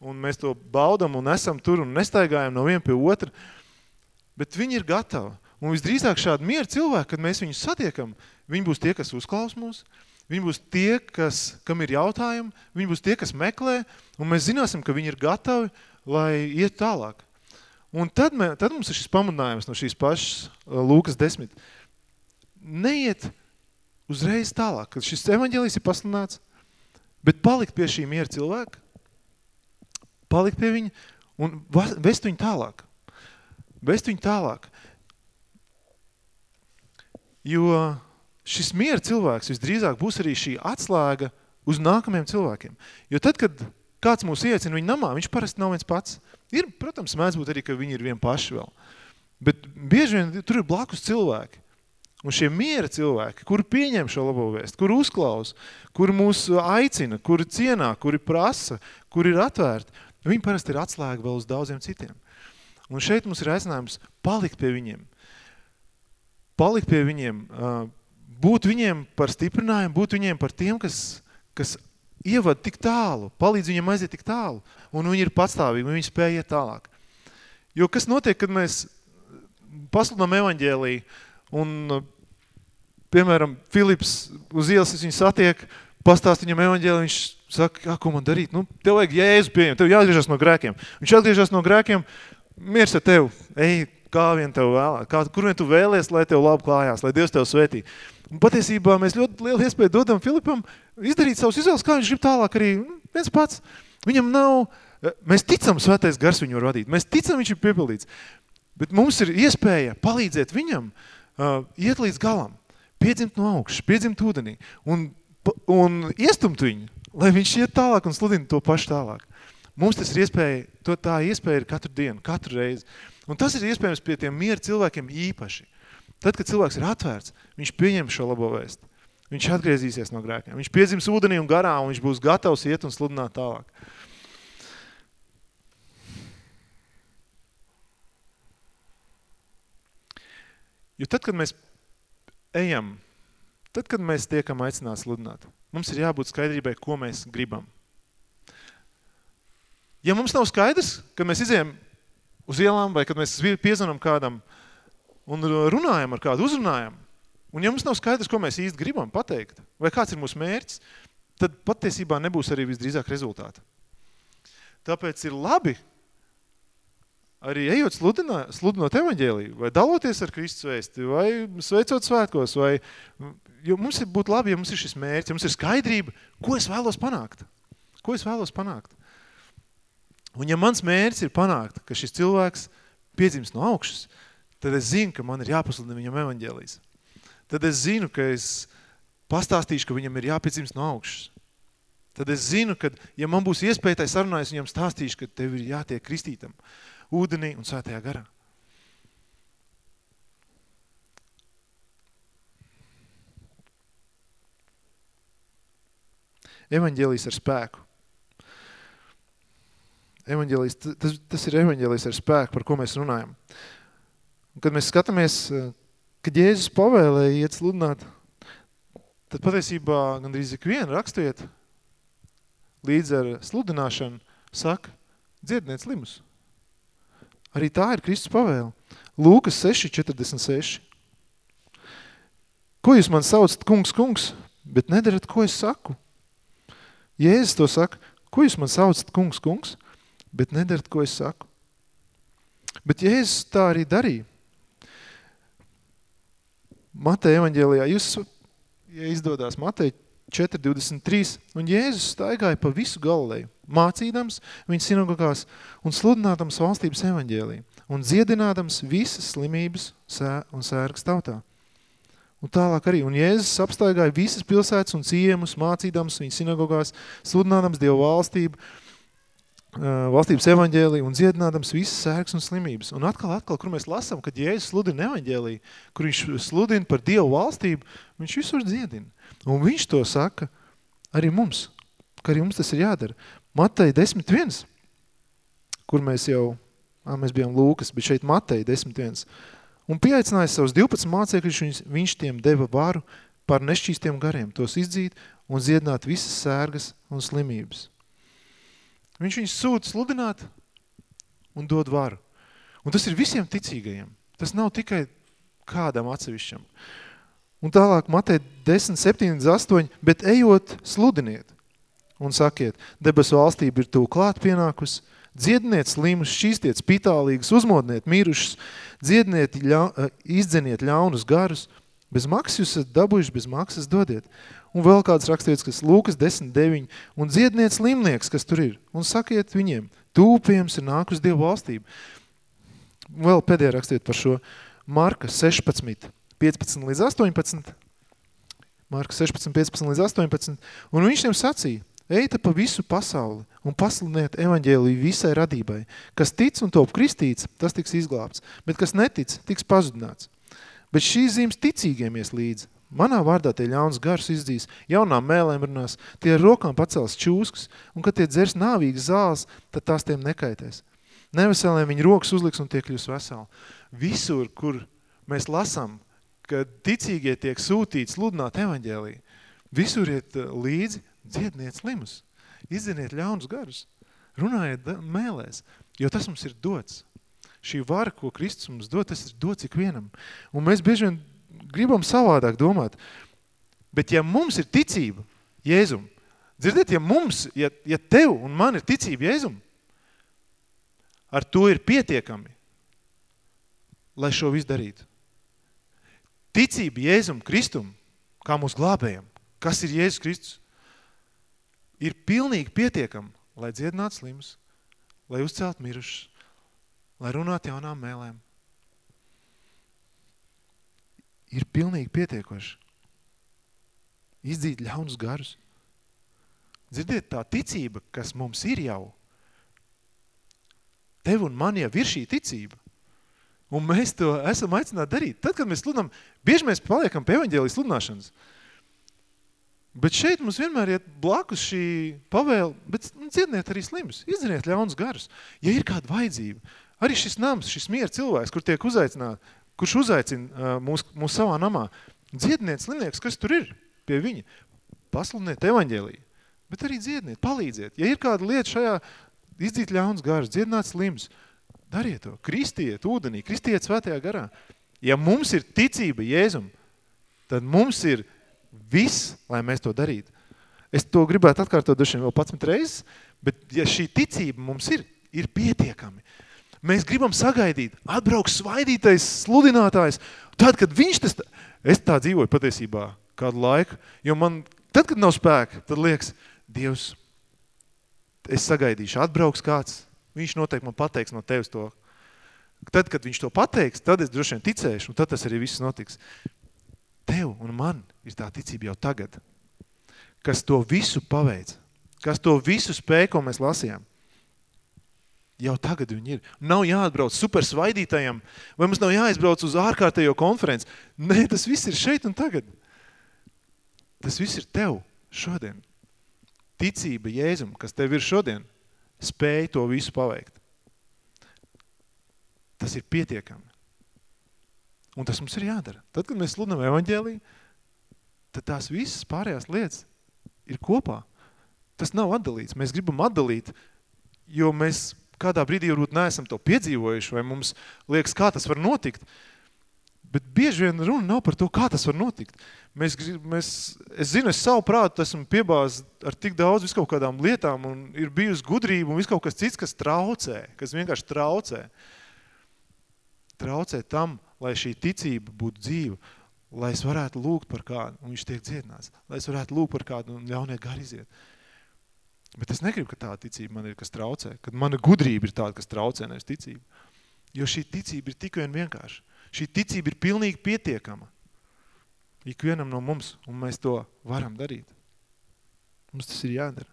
S1: un mēs to baudam un esam tur un nestaigājam no viena pie otra. Bet viņi ir gatavi. Un visdrīzāk šādi miera cilvēki, kad mēs viņus satiekam, viņi būs tie, kas uzklaus mūs, viņi būs tie, kas, kam ir jautājumi, viņi būs tie, kas meklē, un mēs zināsim, ka viņi ir gatavi, lai iet tālāk. Un tad, mē, tad mums ir šis pamudinājums no šīs pašas Lūkas desmit. Neiet uzreiz tālāk, kad šis evaņģēlijs ir pasludināts, bet palikt pie šī miera cilvēka, palikt pie viņa un vest viņu tālāk. Vest viņu tālāk. Jo šis miera cilvēks visdrīzāk būs arī šī atslēga uz nākamajiem cilvēkiem. Jo tad, kad kāds mūs iecina viņa namā, viņš parasti nav viens pats. Ir, protams, mēdz būt arī, ka viņi ir vien paši vēl. Bet bieži vien tur ir blakus cilvēki. Un šie miera cilvēki, kuri pieņem šo labo vēstu, kuri uzklaus, kuri mūs aicina, kuri cienā, kuri prasa, kuri ir atvērti, viņi parasti ir atslēga vēl uz daudziem citiem. Un šeit mums ir aicinājums palikt pie viņiem. Palikt pie viņiem, būt viņiem par stiprinājumu, būt viņiem par tiem, kas, kas ievad tik tālu, palīdz viņam aiziet tik tālu, un viņi ir patstāvīgi, un viņi spēj iet tālāk. Jo kas notiek, kad mēs pasludinām evaņģēliju, Un, piemēram, Filips uz ielas viņu satiek, pastāst viņam evaņģēli, viņš saka, jā, ko man darīt? Nu, tev vajag Jēzu pieņemt, tev jāatgriežas no grēkiem. Viņš atgriežas no grēkiem, miers ar tev, ej, kā vien tev vēlā, kā, kur vien tu vēlies, lai tev labi klājās, lai Dievs tev svētī. Un patiesībā mēs ļoti lielu iespēju dodam Filipam izdarīt savus izvēles, kā viņš grib tālāk arī nu, viens pats. Viņam nav, mēs ticam svētais gars viņu var vadīt, mēs ticam viņš ir piepildīts, bet mums ir iespēja palīdzēt viņam, uh, uh, iet līdz galam, piedzimt no augšas, piedzimt ūdenī un, un iestumt viņu, lai viņš iet tālāk un sludina to pašu tālāk. Mums tas ir iespēja, to tā iespēja ir katru dienu, katru reizi. Un tas ir iespējams pie tiem miera cilvēkiem īpaši. Tad, kad cilvēks ir atvērts, viņš pieņem šo labo vēstu. Viņš atgriezīsies no grēkiem. Viņš piedzims ūdenī un garā, un viņš būs gatavs iet un sludināt tālāk. Jo tad, kad mēs ejam, tad, kad mēs tiekam aicināti sludināt, mums ir jābūt skaidrībai, ko mēs gribam. Ja mums nav skaidrs, kad mēs izējam uz ielām vai kad mēs piezvanam kādam un runājam ar kādu, uzrunājam, un ja mums nav skaidrs, ko mēs īsti gribam pateikt, vai kāds ir mūsu mērķis, tad patiesībā nebūs arī visdrīzāk rezultāta. Tāpēc ir labi, arī ejot sludinā, sludinot evaņģēliju, vai daloties ar Kristus vēsti, vai sveicot svētkos, vai, jo mums ir būt labi, ja mums ir šis mērķis, ja mums ir skaidrība, ko es vēlos panākt. Ko es vēlos panākt? Un ja mans mērķis ir panākt, ka šis cilvēks piedzims no augšas, tad es zinu, ka man ir jāpasludina viņam evaņģēlijas. Tad es zinu, ka es pastāstīšu, ka viņam ir jāpiedzimst no augšas. Tad es zinu, ka, ja man būs iespēja tai sarunājas, viņam stāstīšu, ka tev ir jātiek kristītam ūdenī un svētajā garā. Evaņģēlijs ar spēku. Evaņģēlijs, tas, tas ir evaņģēlijs ar spēku, par ko mēs runājam. Un, kad mēs skatāmies, kad Jēzus pavēlēja iet sludināt, tad patiesībā gandrīz ik viena rakstiet līdz ar sludināšanu saka, dziedniec limus. Arī tā ir Kristus pavēle. Lūkas 6.46. Ko jūs man saucat, kungs, kungs, bet nedarat, ko es saku? Jēzus to saka, ko jūs man saucat, kungs, kungs, bet nedarat, ko es saku? Bet Jēzus tā arī darīja. Mateja evaņģēlijā, jūs, ja izdodās Mateja 4.23, un Jēzus staigāja pa visu Galileju mācīdams viņas sinagogās un sludinādams valstības evaņģēliju un dziedinādams visas slimības un sērgas tautā. Un tālāk arī. Un Jēzus apstaigāja visas pilsētas un ciemus, mācīdams viņas sinagogās, sludinādams Dievu valstību, valstības evaņģēliju un dziedinādams visas sērgas un slimības. Un atkal, atkal, kur mēs lasām, kad Jēzus sludina evaņģēliju, kur viņš sludina par Dievu valstību, viņš visur dziedina. Un viņš to saka arī mums, ka arī mums tas ir jādara. Matei 10.1, kur mēs jau, ā, mēs bijām Lūkas, bet šeit Matei 10.1, un pieaicinājis savus 12 mācekļus, viņš, viņš tiem deva varu par nešķīstiem gariem, tos izdzīt un ziedināt visas sērgas un slimības. Viņš viņus sūta sludināt un dod varu. Un tas ir visiem ticīgajiem. Tas nav tikai kādam atsevišķam. Un tālāk Matei 10, 7, 8, bet ejot sludiniet un sakiet, debesu valstība ir tū klāt pienākus, dziedniet slimus, šķīstiet spitālīgus, uzmodniet mirušus, dziedniet, ļa, eh, izdzeniet ļaunus garus, bez maksas jūs esat dabūjuši, bez maksas dodiet. Un vēl kāds rakstīts, kas Lūkas 10, 9, un dziedniet slimnieks, kas tur ir, un sakiet viņiem, tūpējums ir nākus Dievu valstību. Vēl pēdējā rakstiet par šo Marka 16, 15 līdz 18, Marka 16, 15 līdz 18, un viņš tiem sacīja, Eita pa visu pasauli un pasludiniet evaņģēliju visai radībai. Kas tic un top kristīts, tas tiks izglābts, bet kas netic, tiks pazudināts. Bet šīs zīmes ticīgiem ies līdzi. Manā vārdā tie ļauns gars izdzīs, jaunām mēlēm runās, tie ar rokām pacels čūskas, un kad tie dzers nāvīgas zāles, tad tās tiem nekaitēs. Neveselēm viņi rokas uzliks un tie kļūs veseli. Visur, kur mēs lasām, ka ticīgie tiek sūtīti sludināt evaņģēliju, visur iet līdzi dziedniet slimus, izziniet ļaunus garus, runājiet mēlēs, jo tas mums ir dots. Šī vara, ko Kristus mums dod, tas ir dots ikvienam. Un mēs bieži vien gribam savādāk domāt. Bet ja mums ir ticība Jēzum, dzirdiet, ja mums, ja, ja tev un man ir ticība Jēzum, ar to ir pietiekami, lai šo visu darītu. Ticība Jēzum Kristum, kā mūsu glābējam, kas ir Jēzus Kristus, ir pilnīgi pietiekama, lai dziedinātu slimus, lai uzcelt mirušus, lai runātu jaunām mēlēm. Ir pilnīgi pietiekoši. Izdzīt ļaunus garus. Dzirdiet, tā ticība, kas mums ir jau, tev un man jau ir šī ticība. Un mēs to esam aicināti darīt. Tad, kad mēs sludinām, bieži mēs paliekam pie evaņģēlijas sludināšanas – Bet šeit mums vienmēr iet blakus šī pavēle, bet nu, dziedniet arī slimus, izdziniet ļaunus garus. Ja ir kāda vajadzība, arī šis nams, šis miera cilvēks, kur tiek uzaicināt, kurš uzaicina uh, mūs, mūs savā namā, dziedniet slimnieks, kas tur ir pie viņa, pasludiniet evaņģēliju, bet arī dziedniet, palīdziet. Ja ir kāda lieta šajā izdzīt ļauns garus, dziedināt slims, dariet to, kristiet ūdenī, kristiet svētajā garā. Ja mums ir ticība Jēzum, tad mums ir Viss, lai mēs to darītu. Es to gribētu atkārtot dažiem vēl 11 reizes, bet ja šī ticība mums ir, ir pietiekami. Mēs gribam sagaidīt, atbrauks svaidītais sludinātājs, tad, kad viņš tas, es tā dzīvoju patiesībā kādu laiku, jo man, tad, kad nav spēka, tad liekas, Dievs, es sagaidīšu, atbrauks kāds, viņš noteikti man pateiks no tevis to. Tad, kad viņš to pateiks, tad es droši vien ticēšu, un tad tas arī viss notiks. Tev un man ir tā ticība jau tagad, kas to visu paveic, kas to visu spēj, ko mēs lasījām. Jau tagad viņi ir. Nav jāatbrauc super svaidītajam, vai mums nav jāizbrauc uz ārkārtējo konferenci. Nē, tas viss ir šeit un tagad. Tas viss ir tev šodien. Ticība Jēzum, kas tev ir šodien, spēj to visu paveikt. Tas ir pietiekami. Un tas mums ir jādara. Tad, kad mēs sludinām evaņģēliju, tad tās visas pārējās lietas ir kopā. Tas nav atdalīts. Mēs gribam atdalīt, jo mēs kādā brīdī varbūt neesam to piedzīvojuši, vai mums liekas, kā tas var notikt. Bet bieži vien runa nav par to, kā tas var notikt. Mēs, mēs, es zinu, es savu prātu esmu piebāzis ar tik daudz viskaut kādām lietām, un ir bijusi gudrība un viskaut kas cits, kas traucē, kas vienkārši traucē. Traucē tam, lai šī ticība būtu dzīva, lai es varētu lūgt par kādu, un viņš tiek dziedināts, lai es varētu lūgt par kādu un ļaunie gari iziet. Bet es negribu, ka tā ticība man ir, kas traucē. Kad mana gudrība ir tāda, kas traucē, nevis ticība. Jo šī ticība ir tik vien vienkārši. Šī ticība ir pilnīgi pietiekama. Ikvienam no mums, un mēs to varam darīt. Mums tas ir jādara.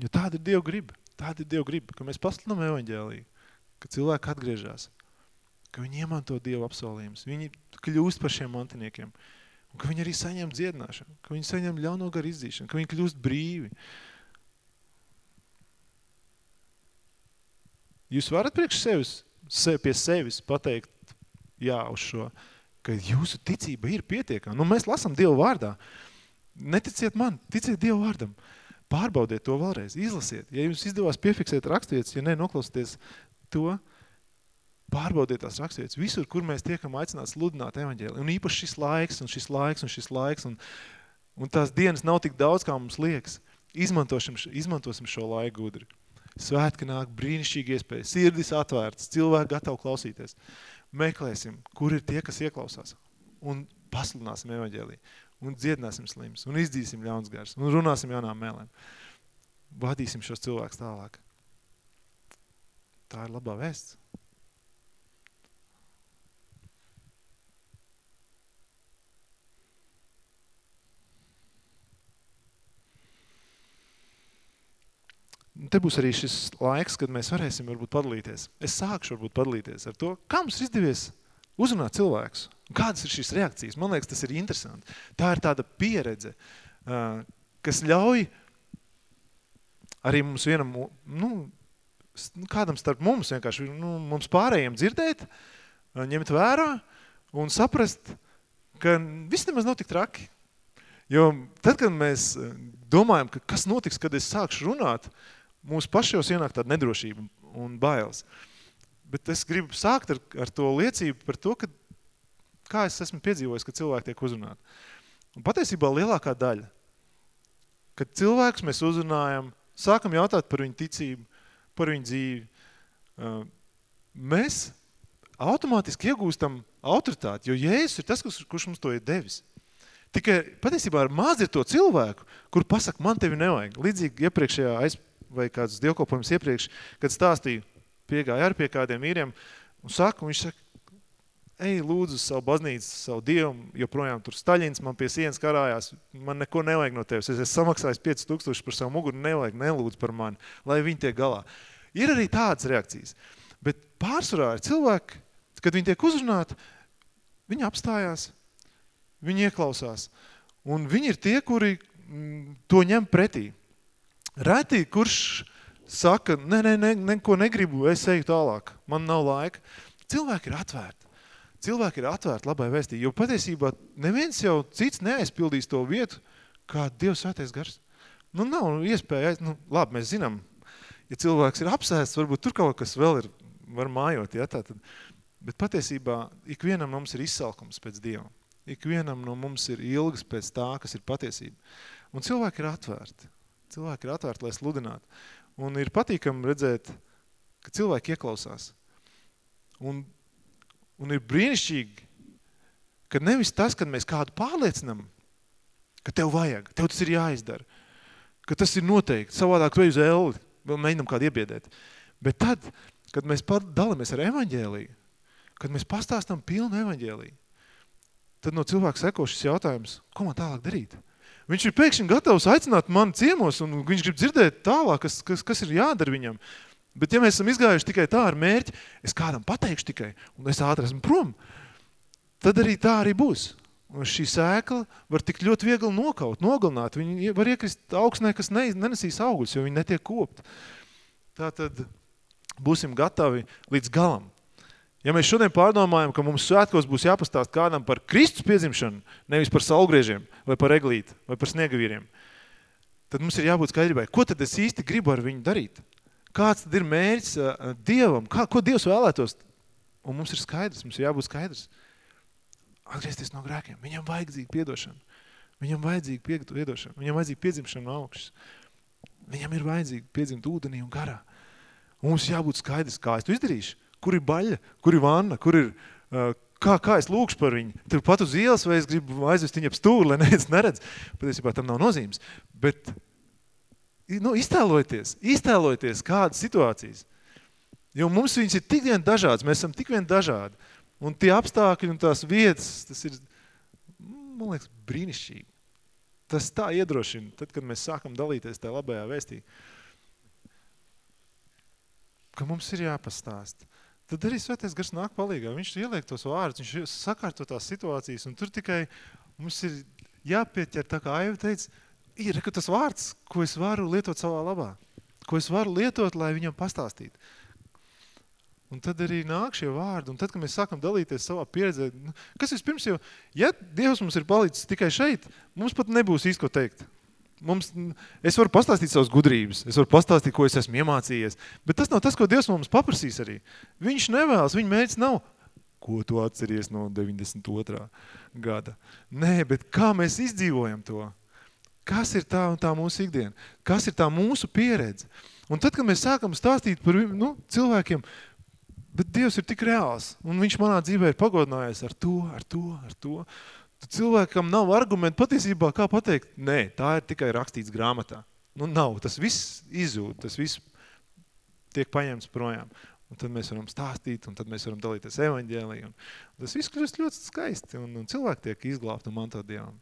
S1: Jo tāda ir Dieva griba. Tāda ir Dieva griba, ka mēs pasludinām evaņģēliju, ka cilvēki atgriežas, ka viņi iemanto Dieva apsolījumus, viņi kļūst par šiem mantiniekiem, un ka viņi arī saņem dziedināšanu, ka viņi saņem ļauno garu izdzīšanu, ka viņi kļūst brīvi. Jūs varat priekš sevis, sev, pie sevis pateikt jā uz šo, ka jūsu ticība ir pietiekama. Nu, mēs lasam Dievu vārdā. Neticiet man, ticiet Dievu vārdam. Pārbaudiet to vēlreiz, izlasiet. Ja jums izdevās piefiksēt rakstvietas, ja ne, noklausieties to, pārbaudiet tās rakstvietas. Visur, kur mēs tiekam aicināti sludināt evaņģēli. Un īpaši šis laiks, un šis laiks, un šis laiks, un, un tās dienas nav tik daudz, kā mums liekas. Izmantosim, izmantosim šo laiku gudri. Svētki nāk brīnišķīgi iespēja, sirdis atvērts, cilvēki gatavi klausīties. Meklēsim, kur ir tie, kas ieklausās, un pasludināsim evaņģēlī un dziedināsim slims, un izdzīsim ļauns gars, un runāsim jaunām mēlēm. Vadīsim šos cilvēkus tālāk. Tā ir labā vēsts. Te būs arī šis laiks, kad mēs varēsim varbūt padalīties. Es sākšu varbūt padalīties ar to, kā mums ir izdevies uzrunāt cilvēkus. Kādas ir šīs reakcijas? Man liekas, tas ir interesanti. Tā ir tāda pieredze, kas ļauj arī mums vienam, nu, kādam starp mums vienkārši, nu, mums pārējiem dzirdēt, ņemt vērā un saprast, ka viss nemaz nav tik traki. Jo tad, kad mēs domājam, ka kas notiks, kad es sākšu runāt, mūsu pašos ienāk tāda nedrošība un bailes. Bet es gribu sākt ar, ar to liecību par to, ka kā es esmu piedzīvojis, ka cilvēki tiek uzrunāti. Un patiesībā lielākā daļa, kad cilvēks mēs uzrunājam, sākam jautāt par viņu ticību, par viņu dzīvi, mēs automātiski iegūstam autoritāti, jo Jēzus ir tas, kurš mums to ir devis. Tikai patiesībā ar maz ir to cilvēku, kur pasaka, man tevi nevajag. Līdzīgi iepriekšējā aiz, vai kāds dievkalpojums iepriekš, kad stāstīju, piegāja ar pie kādiem vīriem, un saka, un viņš saka, ej lūdzu savu baznīcu, savu dievu, joprojām tur staļins man pie sienas karājās, man neko nevajag no tevis, es esmu samaksājis 5000 par savu muguru, nevajag, nelūdzu par mani, lai viņi tiek galā. Ir arī tādas reakcijas, bet pārsvarā ir cilvēki, kad viņi tiek uzrunāti, viņi apstājās, viņi ieklausās, un viņi ir tie, kuri mm, to ņem pretī. Reti, kurš saka, ne, ne, ne, neko negribu, es eju tālāk, man nav laika. Cilvēki ir atvērti cilvēki ir atvērti labai vēstī, jo patiesībā neviens jau cits neaizpildīs to vietu, kā Dievs svētais gars. Nu, nav iespēja, nu, labi, mēs zinām, ja cilvēks ir apsēsts, varbūt tur kaut kas vēl ir, var mājot, ja, tātad. Bet patiesībā ikvienam no mums ir izsalkums pēc Dieva. Ikvienam no mums ir ilgas pēc tā, kas ir patiesība. Un cilvēki ir atvērti. Cilvēki ir atvērti, lai sludinātu. Un ir patīkami redzēt, ka cilvēki ieklausās. Un Un ir brīnišķīgi, ka nevis tas, kad mēs kādu pārliecinam, ka tev vajag, tev tas ir jāizdara, ka tas ir noteikti, savādāk tu uz elli, vēl mēģinam kādu iebiedēt. Bet tad, kad mēs dalamies ar evaņģēliju, kad mēs pastāstam pilnu evaņģēliju, tad no cilvēka seko šis jautājums, ko man tālāk darīt? Viņš ir pēkšņi gatavs aicināt mani ciemos, un viņš grib dzirdēt tālāk, kas, kas, kas ir jādara viņam. Bet ja mēs esam izgājuši tikai tā ar mērķi, es kādam pateikšu tikai, un es ātri esmu prom, tad arī tā arī būs. Un šī sēkla var tik ļoti viegli nokaut, nogalināt. Viņi var iekrist augsnē, kas ne, nenesīs augļus, jo viņi netiek kopt. Tātad būsim gatavi līdz galam. Ja mēs šodien pārdomājam, ka mums svētkos būs jāpastāst kādam par Kristus piedzimšanu, nevis par saulgriežiem, vai par eglīti, vai par sniegavīriem, tad mums ir jābūt skaidrībai, ko tad es īsti gribu ar viņu darīt? Kāds tad ir mērķis Dievam? Kā, ko Dievs vēlētos? Un mums ir skaidrs, mums ir jābūt skaidrs. Atgriezties no grēkiem. Viņam vajadzīga piedošana. Viņam vajadzīga piedošana. Viņam vajadzīga piedzimšana no augšas. Viņam ir vajadzīga piedzimt ūdenī un garā. Un mums jābūt skaidrs, kā es to izdarīšu. Kur ir baļa, kur ir vanna, kur ir uh, kā, kā es lūkšu par viņu? Tur pat uz ielas vai es gribu aizvest viņu ap stūri, lai neviens neredz. Patiesībā tam nav nozīmes. Bet nu, iztēlojieties, iztēlojieties kādas situācijas. Jo mums viņas ir tik vien dažādas, mēs esam tik vien dažādi. Un tie apstākļi un tās vietas, tas ir, man liekas, brīnišķīgi. Tas tā iedrošina, tad, kad mēs sākam dalīties tajā labajā vēstī, ka mums ir jāpastāst. Tad arī svētais gars nāk palīgā. Viņš ieliek tos vārdus, viņš sakārto tās situācijas, un tur tikai mums ir jāpieķer, tā kā Aiva teica, ir tas vārds, ko es varu lietot savā labā, ko es varu lietot, lai viņam pastāstītu. Un tad arī nāk šie vārdi, un tad, kad mēs sākam dalīties savā pieredzē, nu, kas vispirms jau, ja Dievs mums ir palicis tikai šeit, mums pat nebūs īsti ko teikt. Mums, es varu pastāstīt savas gudrības, es varu pastāstīt, ko es esmu iemācījies, bet tas nav tas, ko Dievs mums paprasīs arī. Viņš nevēlas, viņa mērķis nav, ko tu atceries no 92. gada. Nē, bet kā mēs izdzīvojam to? Kas ir tā un tā mūsu ikdiena? Kas ir tā mūsu pieredze? Un tad, kad mēs sākam stāstīt par nu, cilvēkiem, bet Dievs ir tik reāls, un viņš manā dzīvē ir pagodinājies ar to, ar to, ar to, tad cilvēkam nav argumenti patiesībā, kā pateikt, nē, tā ir tikai rakstīts grāmatā. Nu, nav, tas viss izzūd, tas viss tiek paņemts projām. Un tad mēs varam stāstīt, un tad mēs varam dalīties evaņģēlī. Un tas viss kļūst ļoti skaisti, un, un cilvēki tiek izglābti un mantot Dievam.